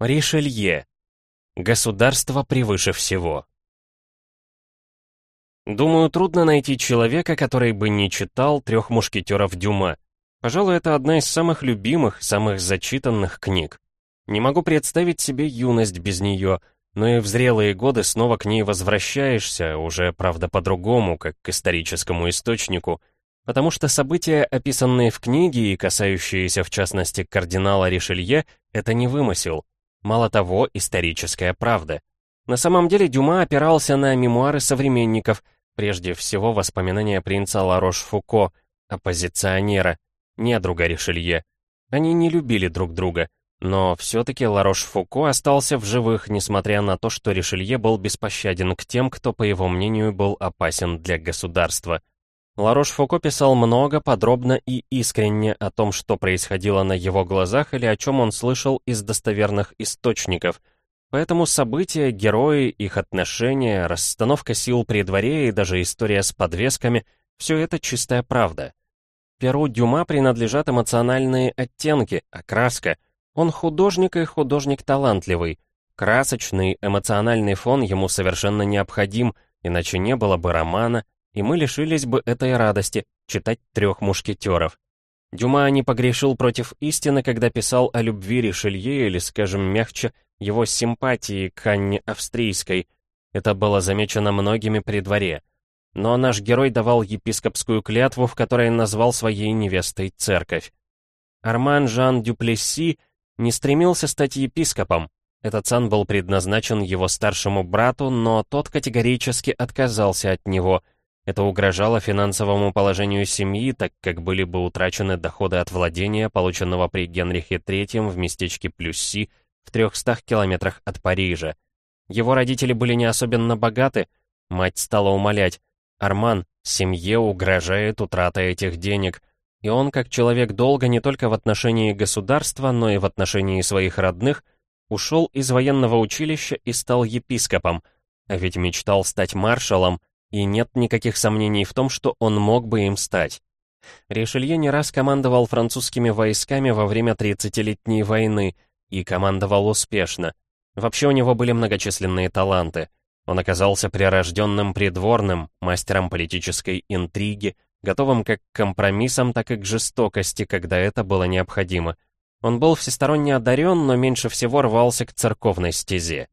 Ришелье. Государство превыше всего. Думаю, трудно найти человека, который бы не читал «Трех мушкетеров Дюма». Пожалуй, это одна из самых любимых, самых зачитанных книг. Не могу представить себе юность без нее, но и в зрелые годы снова к ней возвращаешься, уже, правда, по-другому, как к историческому источнику, потому что события, описанные в книге и касающиеся, в частности, кардинала Ришелье, это не вымысел. Мало того, историческая правда. На самом деле Дюма опирался на мемуары современников, прежде всего воспоминания принца Ларош-Фуко, оппозиционера, недруга Ришелье. Они не любили друг друга, но все-таки Ларош-Фуко остался в живых, несмотря на то, что Ришелье был беспощаден к тем, кто, по его мнению, был опасен для государства. Ларош-Фуко писал много, подробно и искренне о том, что происходило на его глазах или о чем он слышал из достоверных источников. Поэтому события, герои, их отношения, расстановка сил при дворе и даже история с подвесками — все это чистая правда. Перу Дюма принадлежат эмоциональные оттенки, окраска. Он художник и художник талантливый. Красочный, эмоциональный фон ему совершенно необходим, иначе не было бы романа, и мы лишились бы этой радости читать «Трех мушкетеров». Дюма не погрешил против истины, когда писал о любви Ришелье или, скажем мягче, его симпатии к Анне Австрийской. Это было замечено многими при дворе. Но наш герой давал епископскую клятву, в которой назвал своей невестой церковь. Арман Жан Дюплесси не стремился стать епископом. Этот сан был предназначен его старшему брату, но тот категорически отказался от него — это угрожало финансовому положению семьи, так как были бы утрачены доходы от владения, полученного при Генрихе III в местечке Плюсси в 300 километрах от Парижа. Его родители были не особенно богаты, мать стала умолять, «Арман, семье угрожает утрата этих денег», и он, как человек долго не только в отношении государства, но и в отношении своих родных, ушел из военного училища и стал епископом, а ведь мечтал стать маршалом, и нет никаких сомнений в том, что он мог бы им стать. Ришелье не раз командовал французскими войсками во время 30-летней войны, и командовал успешно. Вообще у него были многочисленные таланты. Он оказался прирожденным придворным, мастером политической интриги, готовым как к компромиссам, так и к жестокости, когда это было необходимо. Он был всесторонне одарен, но меньше всего рвался к церковной стезе.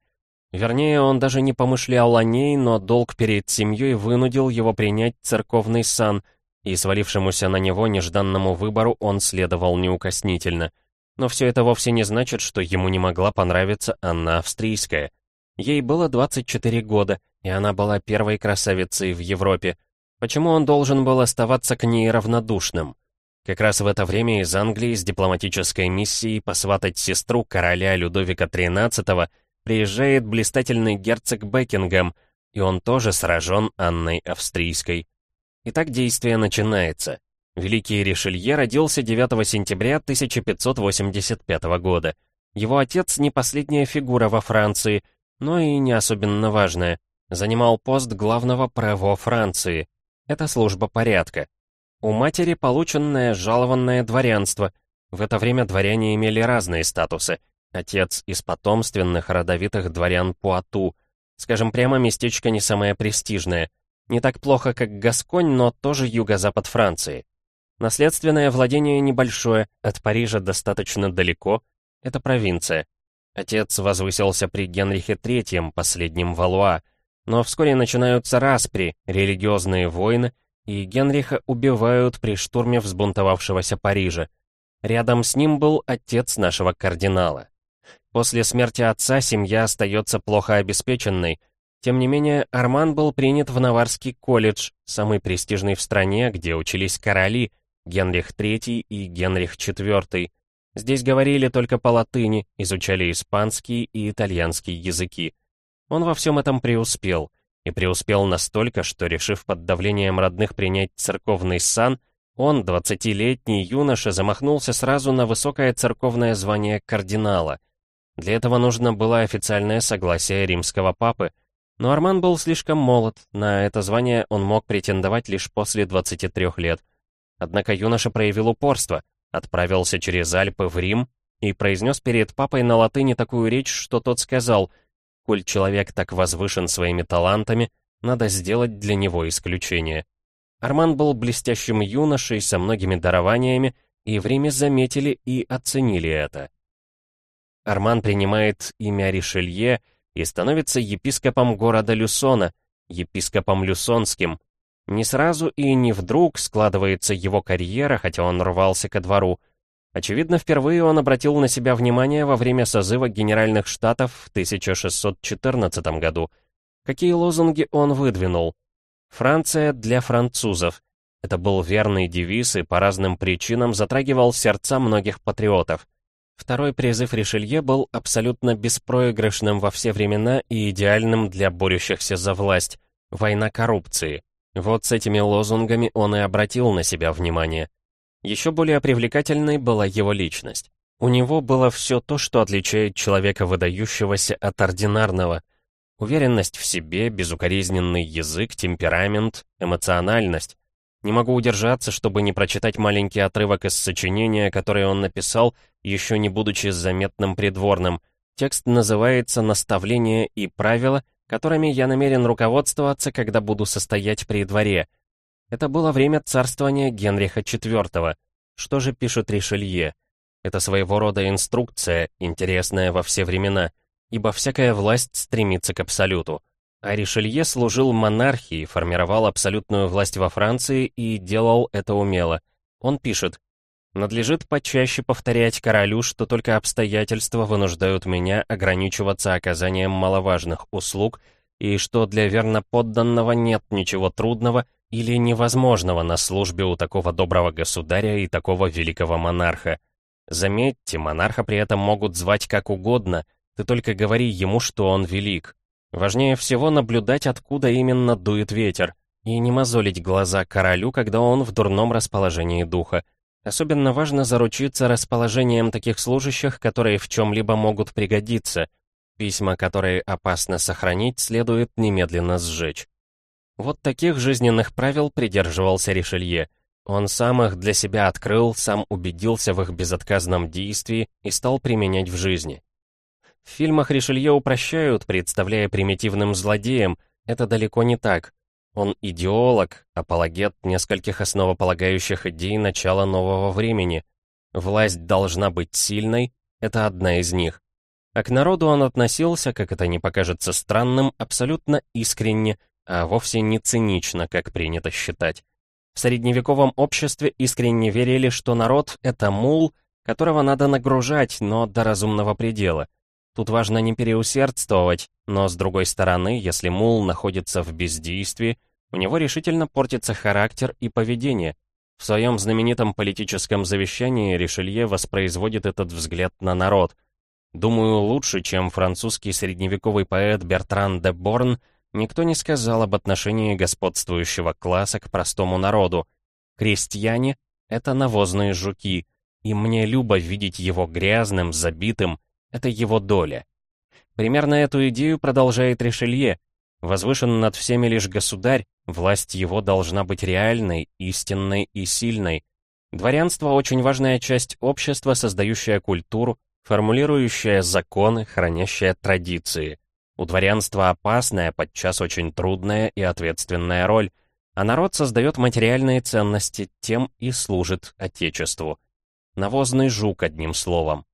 Вернее, он даже не помышлял о ней, но долг перед семьей вынудил его принять церковный сан, и свалившемуся на него нежданному выбору он следовал неукоснительно. Но все это вовсе не значит, что ему не могла понравиться Анна Австрийская. Ей было 24 года, и она была первой красавицей в Европе. Почему он должен был оставаться к ней равнодушным? Как раз в это время из Англии с дипломатической миссией посватать сестру короля Людовика XIII приезжает блистательный герцог Бекингем, и он тоже сражен Анной Австрийской. Итак, действие начинается. Великий Ришелье родился 9 сентября 1585 года. Его отец не последняя фигура во Франции, но и не особенно важная. Занимал пост главного право Франции. Это служба порядка. У матери полученное жалованное дворянство. В это время дворяне имели разные статусы. Отец из потомственных родовитых дворян Пуату. Скажем прямо, местечко не самое престижное. Не так плохо, как Гасконь, но тоже юго-запад Франции. Наследственное владение небольшое, от Парижа достаточно далеко. Это провинция. Отец возвысился при Генрихе III, последнем Валуа. Но вскоре начинаются распри, религиозные войны, и Генриха убивают при штурме взбунтовавшегося Парижа. Рядом с ним был отец нашего кардинала. После смерти отца семья остается плохо обеспеченной. Тем не менее, Арман был принят в Наварский колледж, самый престижный в стране, где учились короли Генрих III и Генрих IV. Здесь говорили только по латыни, изучали испанский и итальянский языки. Он во всем этом преуспел. И преуспел настолько, что, решив под давлением родных принять церковный сан, он, двадцатилетний юноша, замахнулся сразу на высокое церковное звание кардинала. Для этого нужно было официальное согласие римского папы, но Арман был слишком молод, на это звание он мог претендовать лишь после 23 лет. Однако юноша проявил упорство, отправился через Альпы в Рим, и произнес перед папой на латыни такую речь, что тот сказал, «Коль человек так возвышен своими талантами, надо сделать для него исключение». Арман был блестящим юношей со многими дарованиями, и в Риме заметили и оценили это. Арман принимает имя Ришелье и становится епископом города Люсона, епископом Люсонским. Не сразу и не вдруг складывается его карьера, хотя он рвался ко двору. Очевидно, впервые он обратил на себя внимание во время созыва Генеральных Штатов в 1614 году. Какие лозунги он выдвинул? «Франция для французов». Это был верный девиз и по разным причинам затрагивал сердца многих патриотов. Второй призыв Ришелье был абсолютно беспроигрышным во все времена и идеальным для борющихся за власть — война коррупции. Вот с этими лозунгами он и обратил на себя внимание. Еще более привлекательной была его личность. У него было все то, что отличает человека выдающегося от ординарного. Уверенность в себе, безукоризненный язык, темперамент, эмоциональность. Не могу удержаться, чтобы не прочитать маленький отрывок из сочинения, которое он написал, еще не будучи заметным придворным. Текст называется «Наставления и правила», которыми я намерен руководствоваться, когда буду состоять при дворе. Это было время царствования Генриха IV. Что же пишет Ришелье? Это своего рода инструкция, интересная во все времена, ибо всякая власть стремится к абсолюту. А Ришелье служил монархии, формировал абсолютную власть во Франции и делал это умело. Он пишет, «Надлежит почаще повторять королю, что только обстоятельства вынуждают меня ограничиваться оказанием маловажных услуг, и что для верноподданного нет ничего трудного или невозможного на службе у такого доброго государя и такого великого монарха. Заметьте, монарха при этом могут звать как угодно, ты только говори ему, что он велик. Важнее всего наблюдать, откуда именно дует ветер, и не мозолить глаза королю, когда он в дурном расположении духа. Особенно важно заручиться расположением таких служащих, которые в чем-либо могут пригодиться. Письма, которые опасно сохранить, следует немедленно сжечь. Вот таких жизненных правил придерживался Ришелье. Он сам их для себя открыл, сам убедился в их безотказном действии и стал применять в жизни. В фильмах Ришелье упрощают, представляя примитивным злодеем. Это далеко не так. Он идеолог, апологет нескольких основополагающих идей начала нового времени. Власть должна быть сильной, это одна из них. А к народу он относился, как это не покажется странным, абсолютно искренне, а вовсе не цинично, как принято считать. В средневековом обществе искренне верили, что народ — это мул, которого надо нагружать, но до разумного предела — Тут важно не переусердствовать, но с другой стороны, если мул находится в бездействии, у него решительно портится характер и поведение. В своем знаменитом политическом завещании Ришелье воспроизводит этот взгляд на народ. Думаю, лучше, чем французский средневековый поэт Бертран де Борн, никто не сказал об отношении господствующего класса к простому народу. Крестьяне — это навозные жуки, и мне любо видеть его грязным, забитым, это его доля. Примерно эту идею продолжает Ришелье. Возвышен над всеми лишь государь, власть его должна быть реальной, истинной и сильной. Дворянство — очень важная часть общества, создающая культуру, формулирующая законы, хранящая традиции. У дворянства опасная, подчас очень трудная и ответственная роль, а народ создает материальные ценности, тем и служит Отечеству. Навозный жук, одним словом.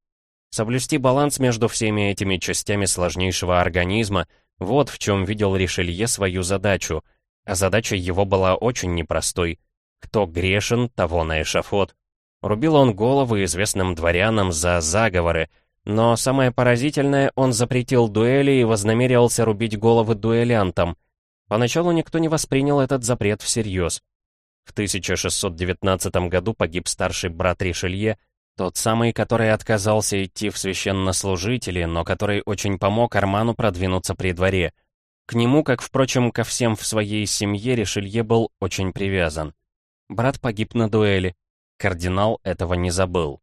Соблюсти баланс между всеми этими частями сложнейшего организма — вот в чем видел Ришелье свою задачу. А задача его была очень непростой. Кто грешен, того на эшафот. Рубил он головы известным дворянам за заговоры, но самое поразительное, он запретил дуэли и вознамерился рубить головы дуэлянтам. Поначалу никто не воспринял этот запрет всерьез. В 1619 году погиб старший брат Ришелье, тот самый, который отказался идти в священнослужители, но который очень помог Арману продвинуться при дворе. К нему, как, впрочем, ко всем в своей семье, Ришелье был очень привязан. Брат погиб на дуэли. Кардинал этого не забыл.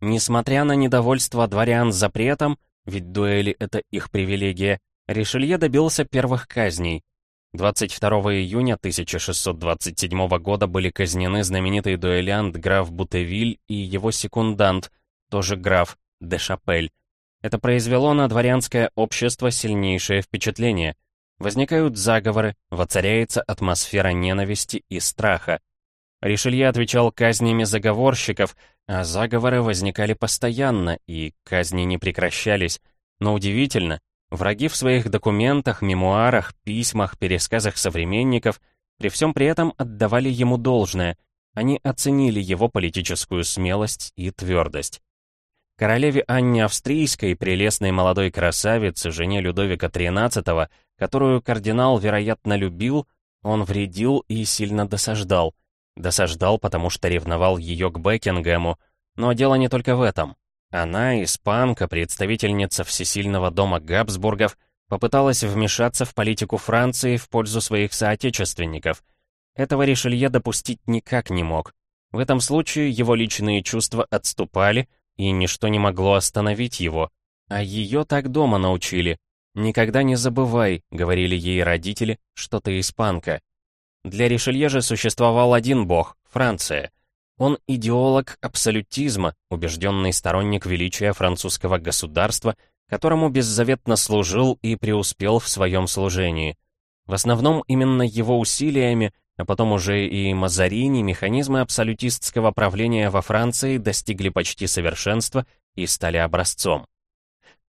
Несмотря на недовольство дворян запретом, ведь дуэли — это их привилегия, Ришелье добился первых казней. 22 июня 1627 года были казнены знаменитый дуэлянт граф Бутевиль и его секундант, тоже граф, де Шапель. Это произвело на дворянское общество сильнейшее впечатление. Возникают заговоры, воцаряется атмосфера ненависти и страха. Ришелье отвечал казнями заговорщиков, а заговоры возникали постоянно, и казни не прекращались. Но удивительно, враги в своих документах, мемуарах, письмах, пересказах современников при всем при этом отдавали ему должное. Они оценили его политическую смелость и твердость. Королеве Анне Австрийской, прелестной молодой красавице, жене Людовика XIII, которую кардинал, вероятно, любил, он вредил и сильно досаждал. Досаждал, потому что ревновал ее к Бекингему, но дело не только в этом. Она, испанка, представительница всесильного дома Габсбургов, попыталась вмешаться в политику Франции в пользу своих соотечественников. Этого Ришелье допустить никак не мог. В этом случае его личные чувства отступали, и ничто не могло остановить его. А ее так дома научили. «Никогда не забывай», — говорили ей родители, — «что ты испанка». Для Ришелье же существовал один бог — Франция. Он идеолог абсолютизма, убежденный сторонник величия французского государства, которому беззаветно служил и преуспел в своем служении. В основном именно его усилиями а потом уже и Мазарини, механизмы абсолютистского правления во Франции достигли почти совершенства и стали образцом.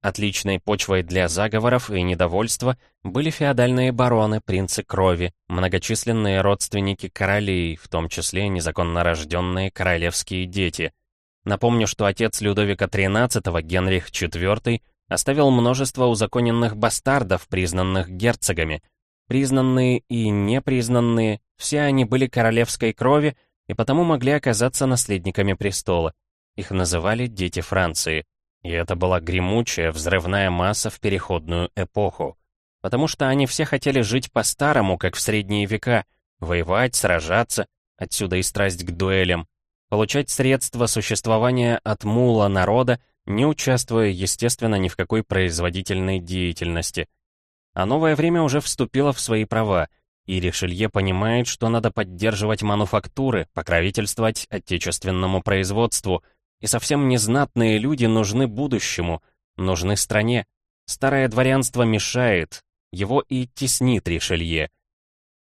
Отличной почвой для заговоров и недовольства были феодальные бароны, принцы крови, многочисленные родственники королей, в том числе незаконно рожденные королевские дети. Напомню, что отец Людовика XIII, Генрих IV, оставил множество узаконенных бастардов, признанных герцогами, Признанные и непризнанные, все они были королевской крови и потому могли оказаться наследниками престола. Их называли «дети Франции». И это была гремучая, взрывная масса в переходную эпоху. Потому что они все хотели жить по-старому, как в средние века, воевать, сражаться, отсюда и страсть к дуэлям, получать средства существования от мула народа, не участвуя, естественно, ни в какой производительной деятельности – а новое время уже вступило в свои права, и Ришелье понимает, что надо поддерживать мануфактуры, покровительствовать отечественному производству, и совсем незнатные люди нужны будущему, нужны стране. Старое дворянство мешает, его и теснит Ришелье.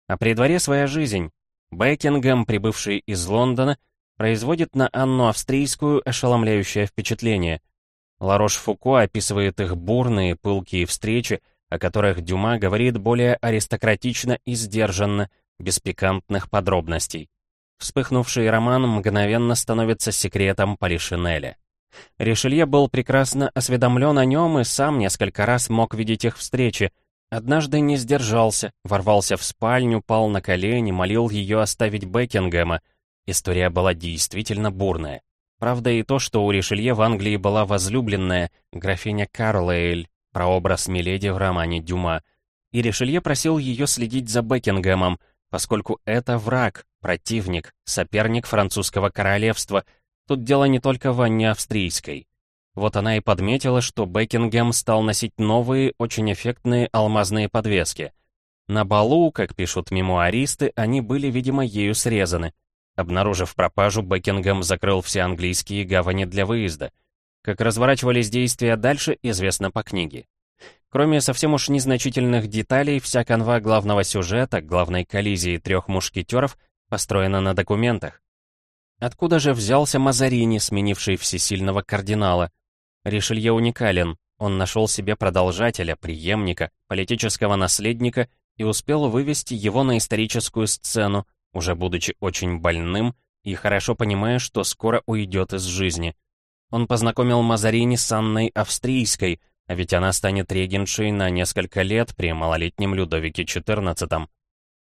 А при дворе своя жизнь. Бекингем, прибывший из Лондона, производит на Анну Австрийскую ошеломляющее впечатление. Ларош Фуко описывает их бурные, пылкие встречи, о которых Дюма говорит более аристократично и сдержанно, без пикантных подробностей. Вспыхнувший роман мгновенно становится секретом Полишинеля. Ришелье был прекрасно осведомлен о нем и сам несколько раз мог видеть их встречи. Однажды не сдержался, ворвался в спальню, пал на колени, молил ее оставить Бекингема. История была действительно бурная. Правда и то, что у Ришелье в Англии была возлюбленная, графиня Карлейль, прообраз Миледи в романе Дюма, и Ришелье просил ее следить за Бекингемом, поскольку это враг, противник, соперник французского королевства. Тут дело не только в Анне Австрийской. Вот она и подметила, что Бекингем стал носить новые, очень эффектные алмазные подвески. На балу, как пишут мемуаристы, они были, видимо, ею срезаны. Обнаружив пропажу, Бекингем закрыл все английские гавани для выезда — как разворачивались действия дальше, известно по книге. Кроме совсем уж незначительных деталей, вся канва главного сюжета, главной коллизии трех мушкетеров, построена на документах. Откуда же взялся Мазарини, сменивший всесильного кардинала? Ришелье уникален. Он нашел себе продолжателя, преемника, политического наследника и успел вывести его на историческую сцену, уже будучи очень больным и хорошо понимая, что скоро уйдет из жизни. Он познакомил Мазарини с Анной Австрийской, а ведь она станет регеншей на несколько лет при малолетнем Людовике XIV.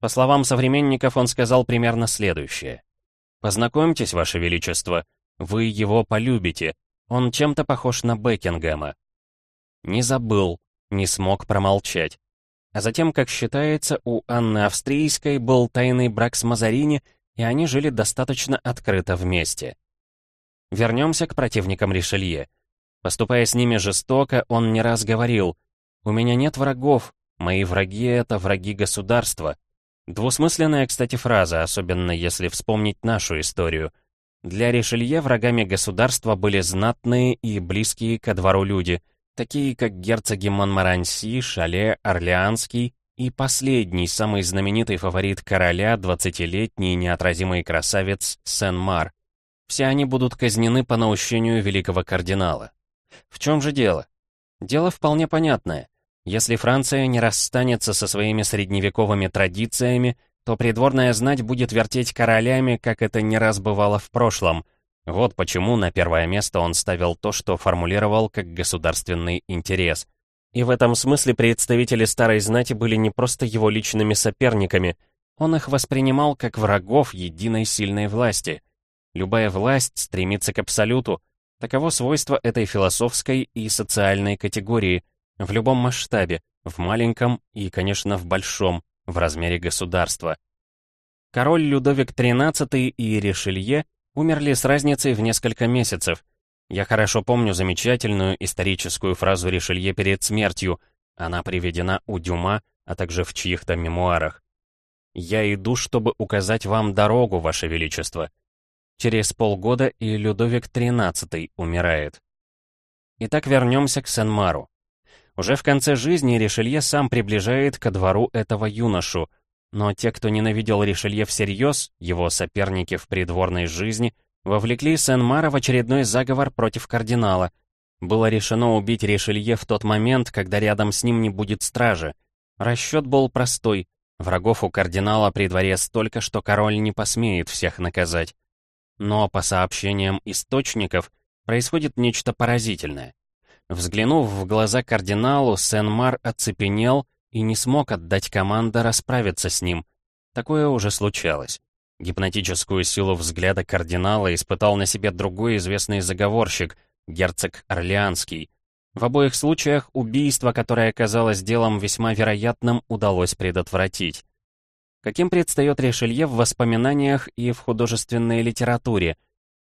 По словам современников, он сказал примерно следующее. «Познакомьтесь, Ваше Величество, вы его полюбите, он чем-то похож на Бекингема». Не забыл, не смог промолчать. А затем, как считается, у Анны Австрийской был тайный брак с Мазарини, и они жили достаточно открыто вместе. Вернемся к противникам Ришелье. Поступая с ними жестоко, он не раз говорил, «У меня нет врагов, мои враги — это враги государства». Двусмысленная, кстати, фраза, особенно если вспомнить нашу историю. Для Ришелье врагами государства были знатные и близкие ко двору люди, такие как герцоги Монмаранси, Шале, Орлеанский и последний, самый знаменитый фаворит короля, 20-летний неотразимый красавец Сен-Мар. Все они будут казнены по наущению великого кардинала. В чем же дело? Дело вполне понятное. Если Франция не расстанется со своими средневековыми традициями, то придворная знать будет вертеть королями, как это не раз бывало в прошлом. Вот почему на первое место он ставил то, что формулировал как государственный интерес. И в этом смысле представители старой знати были не просто его личными соперниками, он их воспринимал как врагов единой сильной власти. Любая власть стремится к абсолюту, таково свойство этой философской и социальной категории, в любом масштабе, в маленьком и, конечно, в большом, в размере государства. Король Людовик XIII и Ришелье умерли с разницей в несколько месяцев. Я хорошо помню замечательную историческую фразу Ришелье перед смертью, она приведена у Дюма, а также в чьих-то мемуарах. «Я иду, чтобы указать вам дорогу, Ваше Величество». Через полгода и Людовик XIII умирает. Итак, вернемся к Сен-Мару. Уже в конце жизни Ришелье сам приближает ко двору этого юношу, но те, кто ненавидел Ришелье всерьез, его соперники в придворной жизни, вовлекли Сен-Мара в очередной заговор против кардинала. Было решено убить Ришелье в тот момент, когда рядом с ним не будет стражи. Расчет был простой. Врагов у кардинала при дворе столько, что король не посмеет всех наказать. Но, по сообщениям источников, происходит нечто поразительное. Взглянув в глаза кардиналу, Сен-Мар оцепенел и не смог отдать команду расправиться с ним. Такое уже случалось. Гипнотическую силу взгляда кардинала испытал на себе другой известный заговорщик, герцог Орлеанский. В обоих случаях убийство, которое казалось делом весьма вероятным, удалось предотвратить. Каким предстает Ришелье в воспоминаниях и в художественной литературе?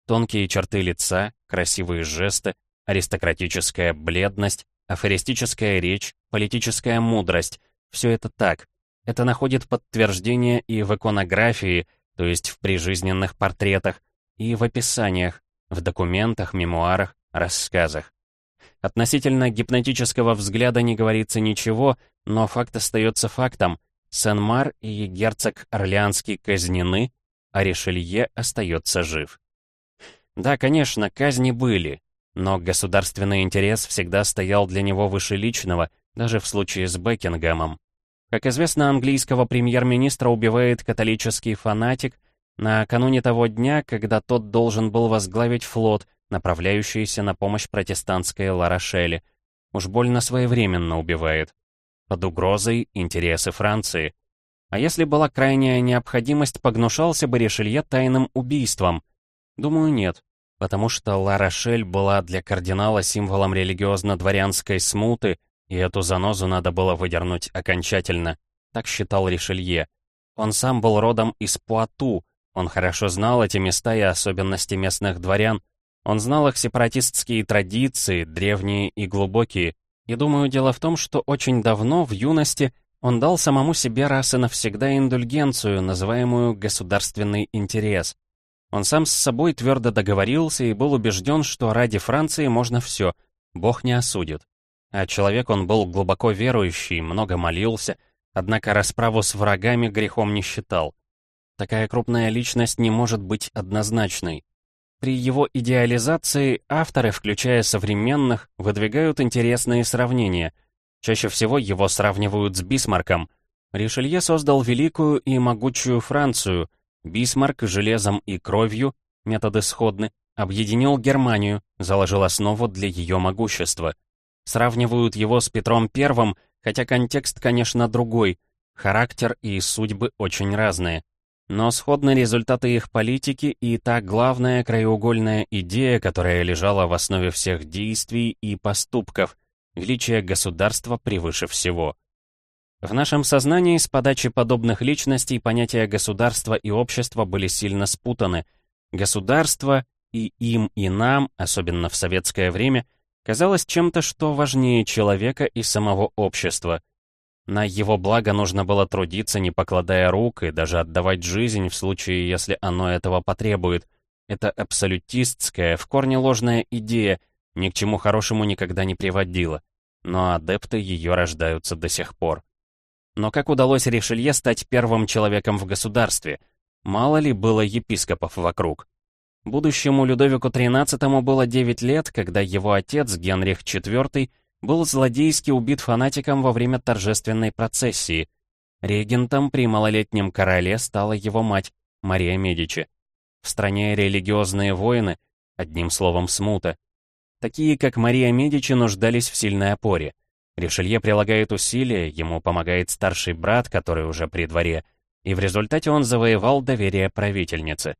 Тонкие черты лица, красивые жесты, Аристократическая бледность, афористическая речь, политическая мудрость — все это так. Это находит подтверждение и в иконографии, то есть в прижизненных портретах, и в описаниях, в документах, мемуарах, рассказах. Относительно гипнотического взгляда не говорится ничего, но факт остается фактом. Сен-Мар и герцог Орлеанский казнены, а Ришелье остается жив. Да, конечно, казни были, но государственный интерес всегда стоял для него выше личного, даже в случае с Бекингемом. Как известно, английского премьер-министра убивает католический фанатик накануне того дня, когда тот должен был возглавить флот, направляющийся на помощь протестантской Ларошели. Уж больно своевременно убивает. Под угрозой интересы Франции. А если была крайняя необходимость, погнушался бы Ришелье тайным убийством? Думаю, нет потому что Ла-Рошель была для кардинала символом религиозно-дворянской смуты, и эту занозу надо было выдернуть окончательно, так считал Ришелье. Он сам был родом из Пуату, он хорошо знал эти места и особенности местных дворян, он знал их сепаратистские традиции, древние и глубокие, и думаю, дело в том, что очень давно, в юности, он дал самому себе раз и навсегда индульгенцию, называемую «государственный интерес», он сам с собой твердо договорился и был убежден, что ради Франции можно все, Бог не осудит. А человек он был глубоко верующий, много молился, однако расправу с врагами грехом не считал. Такая крупная личность не может быть однозначной. При его идеализации авторы, включая современных, выдвигают интересные сравнения. Чаще всего его сравнивают с Бисмарком. Ришелье создал великую и могучую Францию — Бисмарк железом и кровью, методы сходны, объединил Германию, заложил основу для ее могущества. Сравнивают его с Петром I, хотя контекст, конечно, другой, характер и судьбы очень разные. Но сходны результаты их политики и та главная краеугольная идея, которая лежала в основе всех действий и поступков — величие государства превыше всего. В нашем сознании с подачи подобных личностей понятия государства и общества были сильно спутаны. Государство и им, и нам, особенно в советское время, казалось чем-то, что важнее человека и самого общества. На его благо нужно было трудиться, не покладая рук, и даже отдавать жизнь в случае, если оно этого потребует. Это абсолютистская, в корне ложная идея, ни к чему хорошему никогда не приводила. Но адепты ее рождаются до сих пор. Но как удалось Ришелье стать первым человеком в государстве? Мало ли было епископов вокруг. Будущему Людовику XIII было 9 лет, когда его отец, Генрих IV, был злодейски убит фанатиком во время торжественной процессии. Регентом при малолетнем короле стала его мать, Мария Медичи. В стране религиозные войны, одним словом, смута. Такие, как Мария Медичи, нуждались в сильной опоре. Ришелье прилагает усилия, ему помогает старший брат, который уже при дворе, и в результате он завоевал доверие правительницы.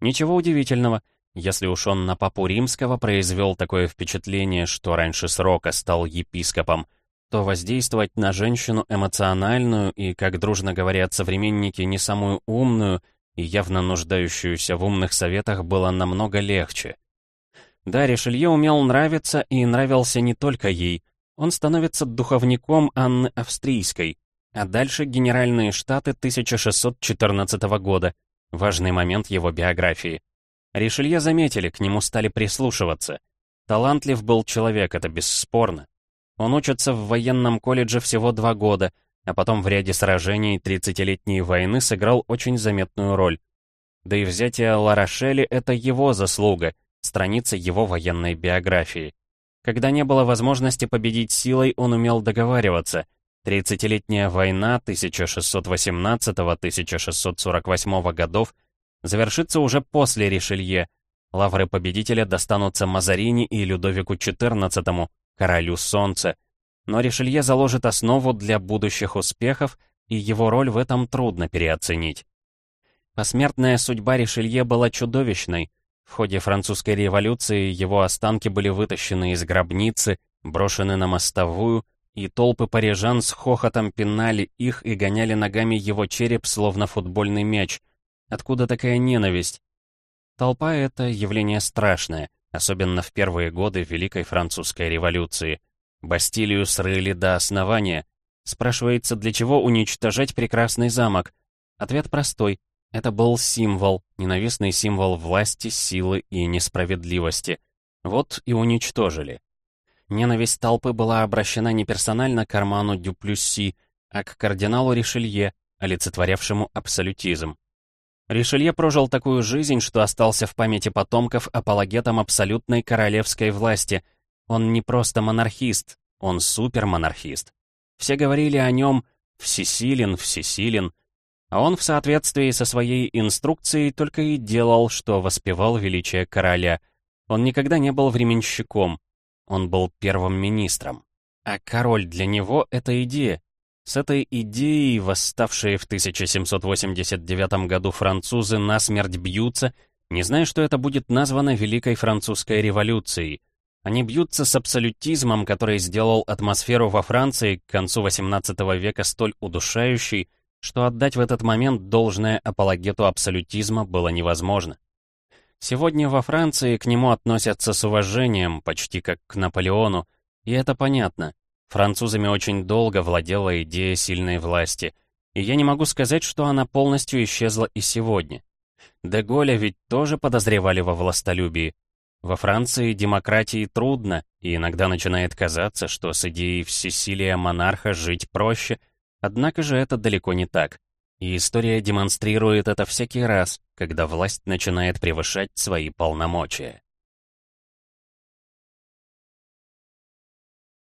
Ничего удивительного, если уж он на папу римского произвел такое впечатление, что раньше срока стал епископом, то воздействовать на женщину эмоциональную и, как дружно говорят современники, не самую умную и явно нуждающуюся в умных советах было намного легче. Да, Ришелье умел нравиться и нравился не только ей. Он становится духовником Анны Австрийской, а дальше Генеральные Штаты 1614 года, важный момент его биографии. Ришелье заметили, к нему стали прислушиваться. Талантлив был человек, это бесспорно. Он учится в военном колледже всего два года, а потом в ряде сражений 30-летней войны сыграл очень заметную роль. Да и взятие Ларошели — это его заслуга, страница его военной биографии. Когда не было возможности победить силой, он умел договариваться. Тридцатилетняя война 1618-1648 годов завершится уже после Ришелье. Лавры победителя достанутся Мазарини и Людовику XIV, королю солнца. Но Ришелье заложит основу для будущих успехов, и его роль в этом трудно переоценить. Посмертная судьба Ришелье была чудовищной. В ходе французской революции его останки были вытащены из гробницы, брошены на мостовую, и толпы парижан с хохотом пинали их и гоняли ногами его череп, словно футбольный мяч — Откуда такая ненависть? Толпа — это явление страшное, особенно в первые годы Великой Французской революции. Бастилию срыли до основания. Спрашивается, для чего уничтожать прекрасный замок? Ответ простой. Это был символ, ненавистный символ власти, силы и несправедливости. Вот и уничтожили. Ненависть толпы была обращена не персонально к Арману Дюплюсси, а к кардиналу Ришелье, олицетворявшему абсолютизм. Ришелье прожил такую жизнь, что остался в памяти потомков апологетом абсолютной королевской власти. Он не просто монархист, он супермонархист. Все говорили о нем «всесилен, всесилен», а он в соответствии со своей инструкцией только и делал, что воспевал величие короля. Он никогда не был временщиком, он был первым министром. А король для него — это идея, с этой идеей восставшие в 1789 году французы насмерть бьются, не зная, что это будет названо Великой Французской революцией. Они бьются с абсолютизмом, который сделал атмосферу во Франции к концу XVIII века столь удушающей, что отдать в этот момент должное апологету абсолютизма было невозможно. Сегодня во Франции к нему относятся с уважением, почти как к Наполеону, и это понятно. Французами очень долго владела идея сильной власти, и я не могу сказать, что она полностью исчезла и сегодня. Де Голля ведь тоже подозревали во властолюбии. Во Франции демократии трудно, и иногда начинает казаться, что с идеей всесилия монарха жить проще, однако же это далеко не так. И история демонстрирует это всякий раз, когда власть начинает превышать свои полномочия.